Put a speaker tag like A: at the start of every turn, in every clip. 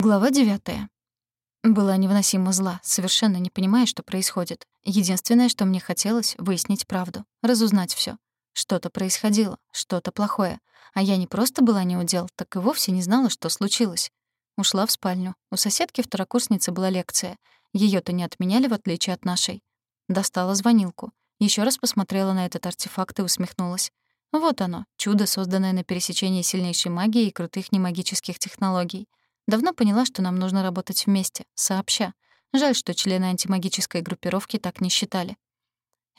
A: Глава 9. Была невыносимо зла, совершенно не понимая, что происходит. Единственное, что мне хотелось — выяснить правду, разузнать всё. Что-то происходило, что-то плохое. А я не просто была неудел, так и вовсе не знала, что случилось. Ушла в спальню. У соседки-второкурсницы была лекция. Её-то не отменяли, в отличие от нашей. Достала звонилку. Ещё раз посмотрела на этот артефакт и усмехнулась. Вот оно, чудо, созданное на пересечении сильнейшей магии и крутых немагических технологий. Давно поняла, что нам нужно работать вместе, сообща. Жаль, что члены антимагической группировки так не считали.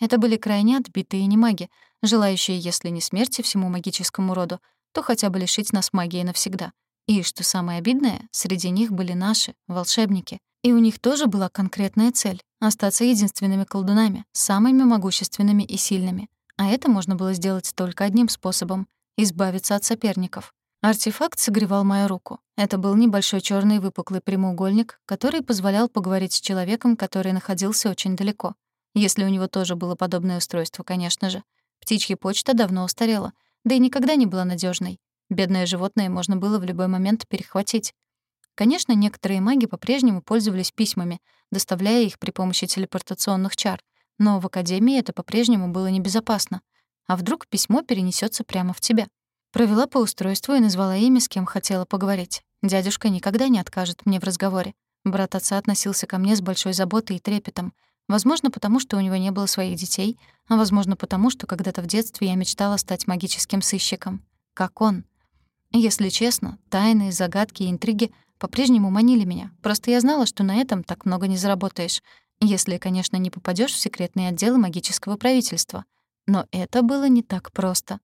A: Это были крайне отбитые немаги, желающие, если не смерти всему магическому роду, то хотя бы лишить нас магии навсегда. И, что самое обидное, среди них были наши, волшебники. И у них тоже была конкретная цель — остаться единственными колдунами, самыми могущественными и сильными. А это можно было сделать только одним способом — избавиться от соперников. Артефакт согревал мою руку. Это был небольшой черный выпуклый прямоугольник, который позволял поговорить с человеком, который находился очень далеко. Если у него тоже было подобное устройство, конечно же. Птичья почта давно устарела, да и никогда не была надежной. Бедное животное можно было в любой момент перехватить. Конечно, некоторые маги по-прежнему пользовались письмами, доставляя их при помощи телепортационных чар, но в академии это по-прежнему было небезопасно. А вдруг письмо перенесется прямо в тебя? Провела по устройству и назвала имя, с кем хотела поговорить. Дядюшка никогда не откажет мне в разговоре. Брат отца относился ко мне с большой заботой и трепетом. Возможно, потому что у него не было своих детей, а возможно, потому что когда-то в детстве я мечтала стать магическим сыщиком. Как он. Если честно, тайны, загадки и интриги по-прежнему манили меня. Просто я знала, что на этом так много не заработаешь, если, конечно, не попадешь в секретные отделы магического правительства. Но это было не так просто.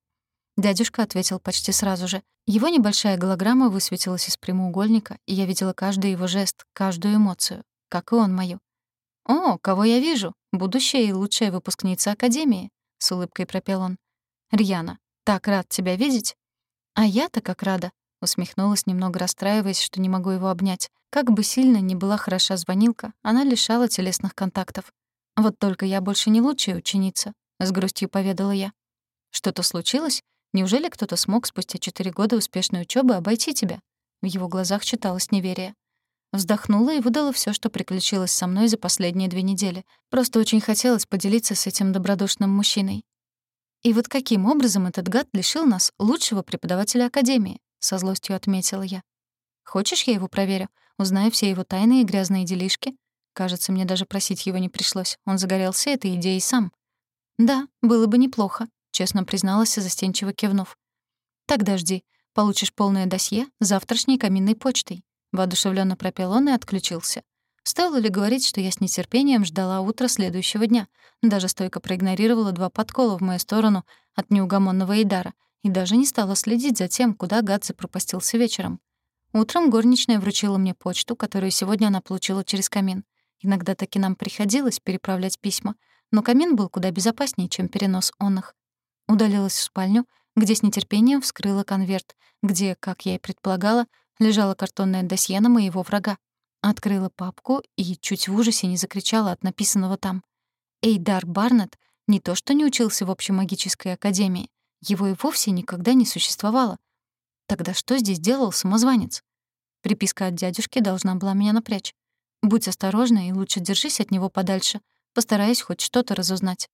A: Дядюшка ответил почти сразу же. Его небольшая голограмма высветилась из прямоугольника, и я видела каждый его жест, каждую эмоцию, как и он мою. «О, кого я вижу? Будущая и лучшая выпускница Академии», — с улыбкой пропел он. «Рьяна, так рад тебя видеть». «А я-то как рада», — усмехнулась, немного расстраиваясь, что не могу его обнять. Как бы сильно ни была хороша звонилка, она лишала телесных контактов. «Вот только я больше не лучшая ученица», — с грустью поведала я. «Что-то случилось?» Неужели кто-то смог спустя четыре года успешной учебы обойти тебя? В его глазах читалось неверие. Вздохнула и выдала все, что приключилось со мной за последние две недели. Просто очень хотелось поделиться с этим добродушным мужчиной. И вот каким образом этот гад лишил нас лучшего преподавателя Академии? Со злостью отметила я. Хочешь, я его проверю? Узнаю все его тайные и грязные делишки? Кажется, мне даже просить его не пришлось. Он загорелся этой идеей сам. Да, было бы неплохо честно призналась, застенчиво кивнув. «Тогда жди. Получишь полное досье завтрашней каминной почтой», — воодушевленно пропел он и отключился. Стоило ли говорить, что я с нетерпением ждала утра следующего дня, даже стойко проигнорировала два подкола в мою сторону от неугомонного Эйдара и даже не стала следить за тем, куда гад запропастился вечером. Утром горничная вручила мне почту, которую сегодня она получила через камин. Иногда таки нам приходилось переправлять письма, но камин был куда безопаснее, чем перенос он их. Удалилась в спальню, где с нетерпением вскрыла конверт, где, как я и предполагала, лежала картонное досье на моего врага. Открыла папку и чуть в ужасе не закричала от написанного там. Эйдар Барнетт не то что не учился в общемагической академии, его и вовсе никогда не существовало. Тогда что здесь делал самозванец? Приписка от дядюшки должна была меня напрячь. Будь осторожна и лучше держись от него подальше, постараясь хоть что-то разузнать.